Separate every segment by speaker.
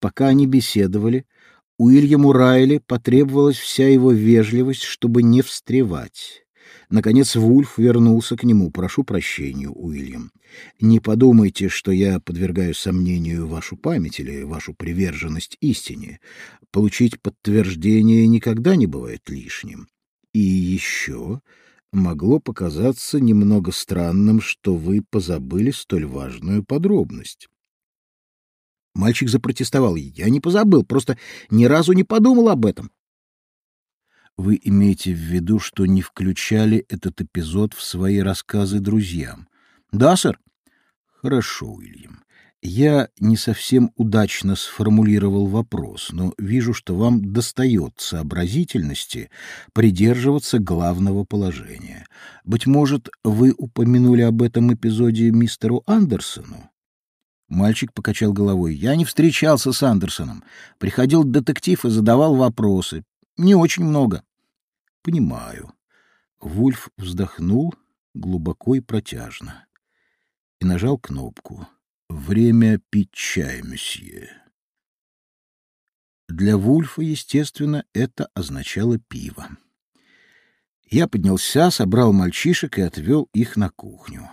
Speaker 1: Пока они беседовали, Уильяму Райли потребовалась вся его вежливость, чтобы не встревать. Наконец Вульф вернулся к нему. «Прошу прощения, Уильям. Не подумайте, что я подвергаю сомнению вашу память или вашу приверженность истине. Получить подтверждение никогда не бывает лишним. И еще могло показаться немного странным, что вы позабыли столь важную подробность». Мальчик запротестовал. «Я не позабыл, просто ни разу не подумал об этом. Вы имеете в виду, что не включали этот эпизод в свои рассказы друзьям? Да, сэр. Хорошо, Уильям. Я не совсем удачно сформулировал вопрос, но вижу, что вам достает сообразительности придерживаться главного положения. Быть может, вы упомянули об этом эпизоде мистеру Андерсону? Мальчик покачал головой. Я не встречался с Андерсоном. Приходил детектив и задавал вопросы. Не очень много. Понимаю. Вульф вздохнул глубоко и протяжно и нажал кнопку. Время пить чай, месье. Для Вульфа, естественно, это означало пиво. Я поднялся, собрал мальчишек и отвел их на кухню.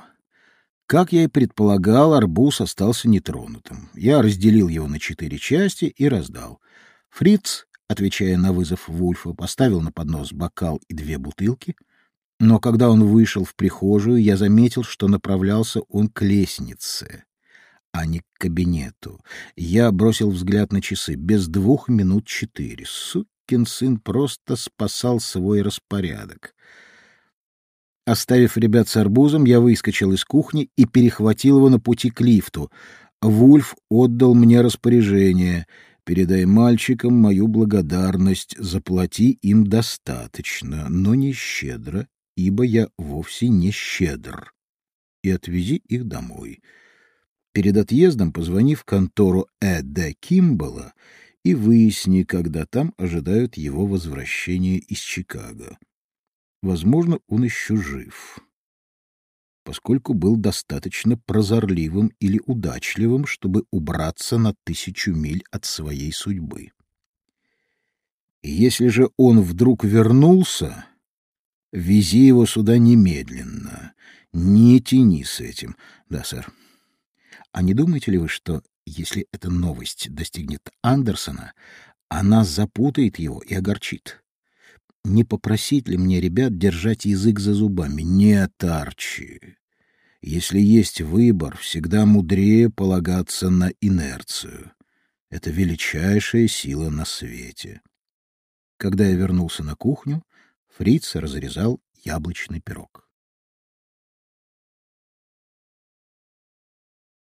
Speaker 1: Как я и предполагал, арбуз остался нетронутым. Я разделил его на четыре части и раздал. Фриц отвечая на вызов Вульфа, поставил на поднос бокал и две бутылки, но когда он вышел в прихожую, я заметил, что направлялся он к лестнице, а не к кабинету. Я бросил взгляд на часы. Без двух минут четыре. Сукин сын просто спасал свой распорядок. Оставив ребят с арбузом, я выскочил из кухни и перехватил его на пути к лифту. Вульф отдал мне распоряжение — Передай мальчикам мою благодарность, заплати им достаточно, но не щедро, ибо я вовсе не щедр. И отвези их домой. Перед отъездом позвони в контору Эда Кимбала и выясни, когда там ожидают его возвращения из Чикаго. Возможно, он еще жив поскольку был достаточно прозорливым или удачливым, чтобы убраться на тысячу миль от своей судьбы. И если же он вдруг вернулся, вези его сюда немедленно, не тяни с этим. Да, сэр. А не думаете ли вы, что если эта новость достигнет Андерсона, она запутает его и огорчит? Не попросить ли мне ребят держать язык за зубами? Нет, Арчи. Если есть выбор, всегда мудрее полагаться на инерцию. Это величайшая сила на свете. Когда я вернулся на кухню, Фриц разрезал яблочный пирог.